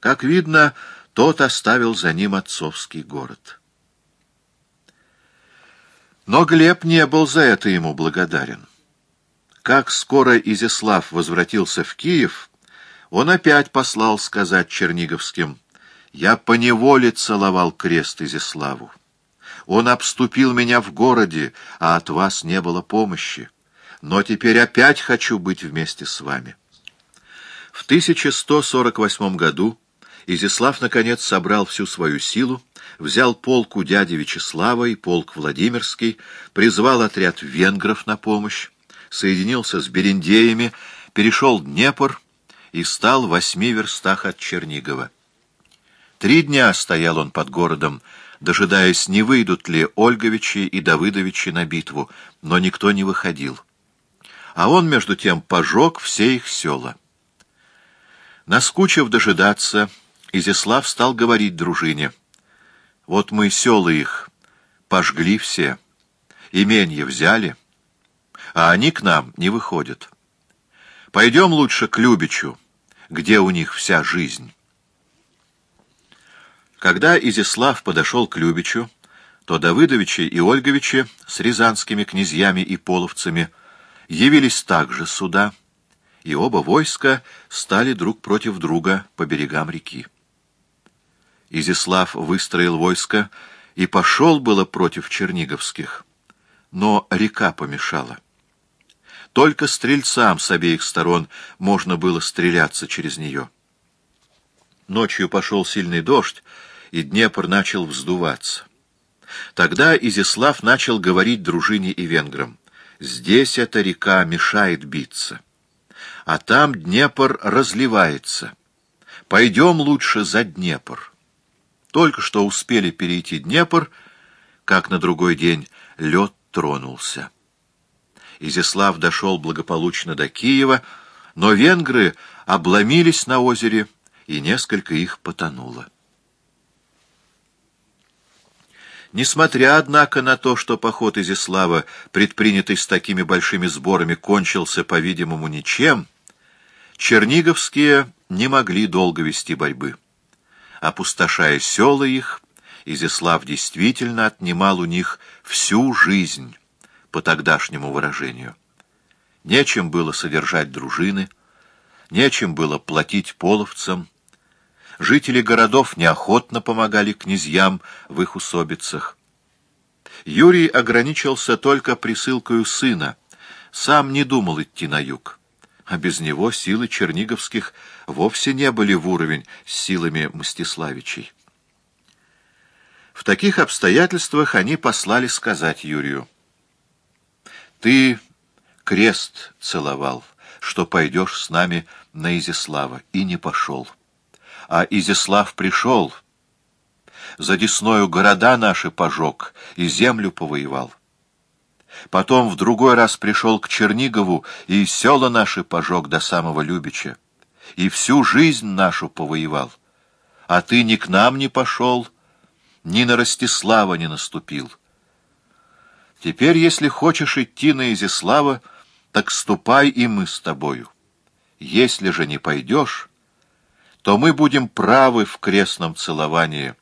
Как видно, тот оставил за ним отцовский город. Но Глеб не был за это ему благодарен. Как скоро Изяслав возвратился в Киев, он опять послал сказать Черниговским, «Я поневоле целовал крест Изяславу. Он обступил меня в городе, а от вас не было помощи. Но теперь опять хочу быть вместе с вами». В 1148 году Изяслав, наконец, собрал всю свою силу, взял полк у дяди Вячеслава и полк Владимирский, призвал отряд венгров на помощь, соединился с берендеями, перешел Днепр и стал в восьми верстах от Чернигова. Три дня стоял он под городом, дожидаясь, не выйдут ли Ольговичи и Давыдовичи на битву, но никто не выходил. А он, между тем, пожег все их села. Наскучив дожидаться, Изяслав стал говорить дружине. «Вот мы села их пожгли все, именье взяли, а они к нам не выходят. Пойдем лучше к Любичу, где у них вся жизнь». Когда Изяслав подошел к Любичу, то Давыдовичи и Ольговичи с рязанскими князьями и половцами явились также сюда, и оба войска стали друг против друга по берегам реки. Изяслав выстроил войско и пошел было против черниговских, но река помешала. Только стрельцам с обеих сторон можно было стреляться через нее. Ночью пошел сильный дождь, и Днепр начал вздуваться. Тогда Изяслав начал говорить дружине и венграм. «Здесь эта река мешает биться, а там Днепр разливается. Пойдем лучше за Днепр». Только что успели перейти Днепр, как на другой день лед тронулся. Изяслав дошел благополучно до Киева, но венгры обломились на озере, и несколько их потонуло. Несмотря, однако, на то, что поход Изяслава, предпринятый с такими большими сборами, кончился, по-видимому, ничем, черниговские не могли долго вести борьбы опустошая села их, Изяслав действительно отнимал у них всю жизнь, по тогдашнему выражению. Нечем было содержать дружины, нечем было платить половцам. Жители городов неохотно помогали князьям в их усобицах. Юрий ограничился только присылкою сына, сам не думал идти на юг а без него силы черниговских вовсе не были в уровень с силами Мстиславичей. В таких обстоятельствах они послали сказать Юрию, «Ты крест целовал, что пойдешь с нами на Изяслава, и не пошел. А Изяслав пришел, за Десною города наши пожег и землю повоевал. Потом в другой раз пришел к Чернигову и села наши пожег до самого Любича. И всю жизнь нашу повоевал. А ты ни к нам не пошел, ни на Ростислава не наступил. Теперь, если хочешь идти на Изяслава, так ступай и мы с тобою. Если же не пойдешь, то мы будем правы в крестном целовании.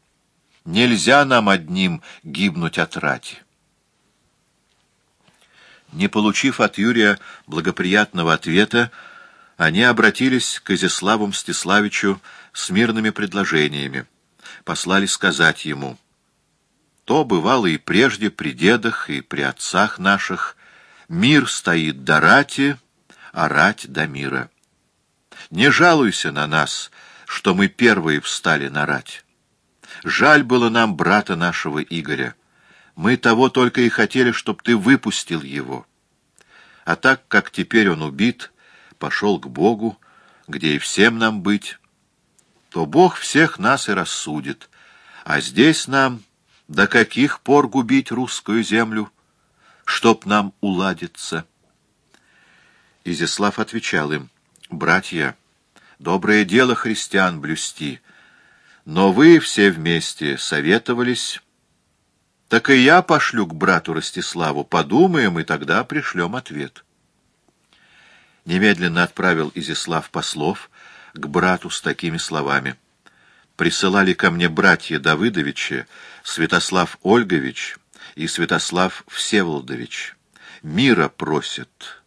Нельзя нам одним гибнуть от рати. Не получив от Юрия благоприятного ответа, они обратились к Изяславу Мстиславичу с мирными предложениями. Послали сказать ему, «То бывало и прежде при дедах и при отцах наших. Мир стоит до рати, а рать до мира. Не жалуйся на нас, что мы первые встали на рать. Жаль было нам брата нашего Игоря. Мы того только и хотели, чтоб ты выпустил его. А так как теперь он убит, пошел к Богу, где и всем нам быть, то Бог всех нас и рассудит. А здесь нам до каких пор губить русскую землю, чтоб нам уладиться? Изяслав отвечал им, «Братья, доброе дело христиан блюсти, но вы все вместе советовались...» Так и я пошлю к брату Ростиславу. Подумаем, и тогда пришлем ответ. Немедленно отправил Изяслав послов к брату с такими словами. присылали ко мне братья Давыдовичи, Святослав Ольгович и Святослав Всеволодович. Мира просят,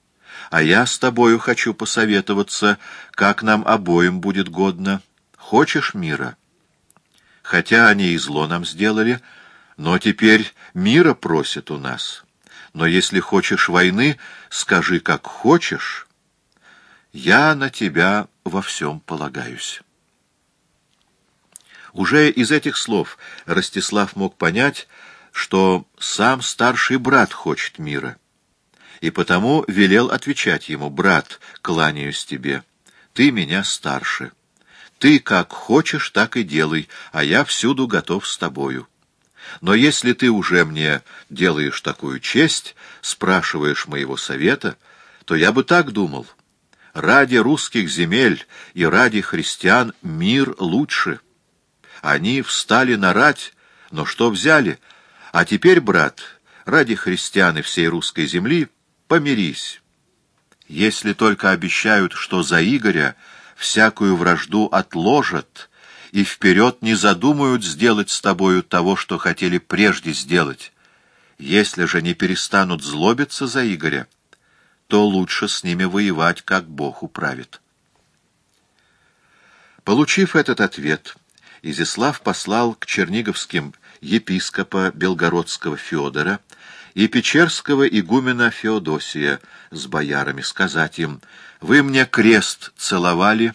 а я с тобою хочу посоветоваться, как нам обоим будет годно. Хочешь мира? Хотя они и зло нам сделали, но теперь мира просят у нас. Но если хочешь войны, скажи, как хочешь. Я на тебя во всем полагаюсь». Уже из этих слов Ростислав мог понять, что сам старший брат хочет мира, и потому велел отвечать ему, «Брат, кланяюсь тебе, ты меня старше. Ты как хочешь, так и делай, а я всюду готов с тобою. Но если ты уже мне делаешь такую честь, спрашиваешь моего совета, то я бы так думал. Ради русских земель и ради христиан мир лучше». Они встали на рать, но что взяли? А теперь, брат, ради христиан и всей русской земли, помирись. Если только обещают, что за Игоря всякую вражду отложат и вперед не задумают сделать с тобою того, что хотели прежде сделать, если же не перестанут злобиться за Игоря, то лучше с ними воевать, как Бог управит. Получив этот ответ, Изяслав послал к черниговским епископа Белгородского Федора и Печерского игумена Феодосия с боярами сказать им, «Вы мне крест целовали,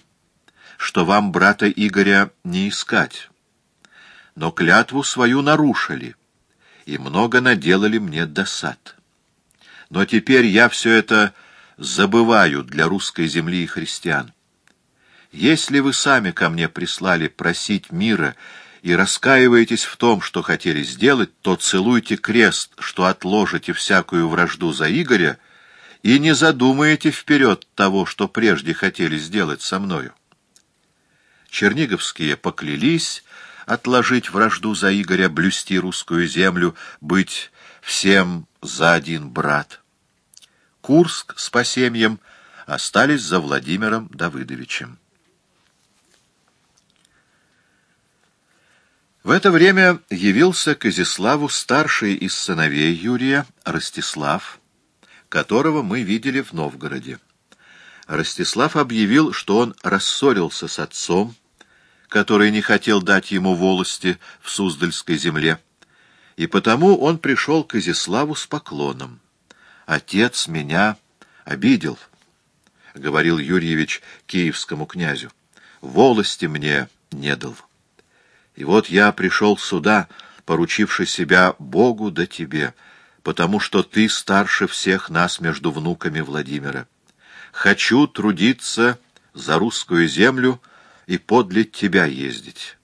что вам брата Игоря не искать, но клятву свою нарушили и много наделали мне досад. Но теперь я все это забываю для русской земли и христиан. Если вы сами ко мне прислали просить мира и раскаиваетесь в том, что хотели сделать, то целуйте крест, что отложите всякую вражду за Игоря, и не задумаете вперед того, что прежде хотели сделать со мною. Черниговские поклялись отложить вражду за Игоря, блюсти русскую землю, быть всем за один брат. Курск с посемьем остались за Владимиром Давыдовичем. В это время явился к Изяславу старший из сыновей Юрия, Ростислав, которого мы видели в Новгороде. Ростислав объявил, что он рассорился с отцом, который не хотел дать ему волости в Суздальской земле, и потому он пришел к Изяславу с поклоном. «Отец меня обидел», — говорил Юрьевич киевскому князю, — «волости мне не дал». И вот я пришел сюда, поручивший себя Богу да тебе, потому что ты старше всех нас между внуками Владимира. Хочу трудиться за русскую землю и подле тебя ездить».